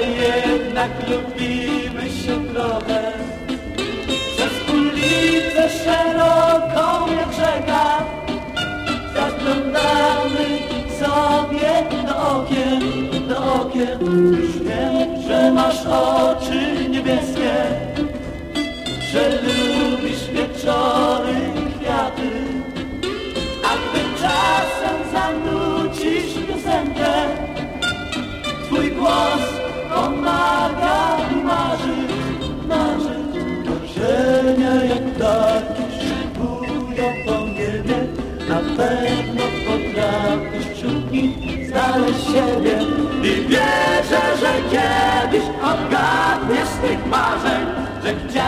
jednak lubimy się trochę. Przez ulicę szeroką jak rzeka zaglądamy sobie do okien, do okien. Już wiem, że masz oczy pewno potrafisz wśród znaleźć siebie. I wierzę, że kiedyś odgadniesz tych marzeń, że chciałbym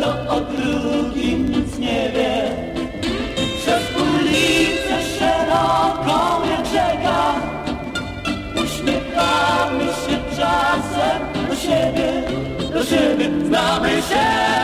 jedno o drugim nic nie wie. Przez ulicę szeroką jak rzeka Uśmiechamy się czasem do siebie, do siebie Znamy się